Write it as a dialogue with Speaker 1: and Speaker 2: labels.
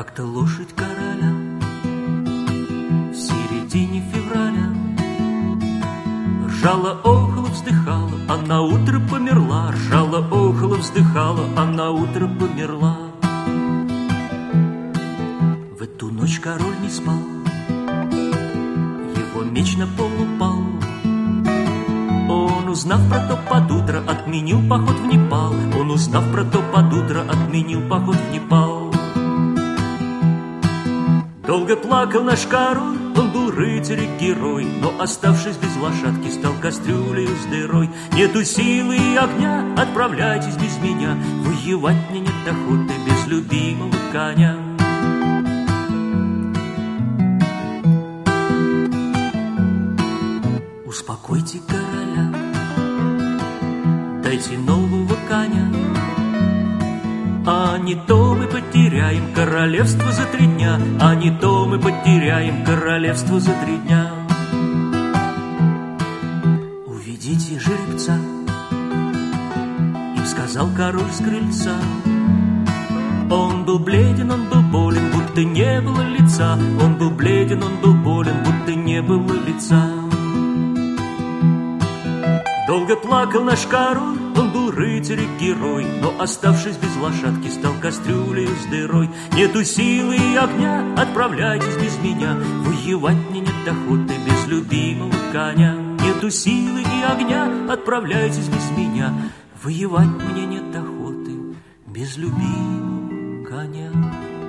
Speaker 1: Как-то лошадь короля В середине февраля Ржала, охала, вздыхала, а на утро померла. Ржала, охала, вздыхала, а на утро померла. В эту ночь король не спал, его меч на пол упал. Он, узнав про то под утро, отменил поход в Непал. Он, узнав про то под утро, отменил поход в Непал. Долго плакал наш король, он был рыцарь и герой, но оставшись без лошадки, стал кастрюлей с дырой. Нету силы и огня, отправляйтесь без меня, воевать мне нет охоты без любимого коня. Успокойте короля, дайте нового коня. А не то мы потеряем королевство за три дня, А не то мы потеряем королевство за три дня. Уведите жеребца, им сказал король с крыльца. Он был бледен, он был болен, будто не было лица. Он был бледен, он был болен, будто не было лица. Долго плакал наш король, был рыцарь и герой, но оставшись без лошадки, стал кастрюлей с дырой. Нету силы и огня, отправляйтесь без меня, воевать мне нет охоты без любимого коня. Нету силы и огня, отправляйтесь без меня, воевать мне нет охоты без любимого коня.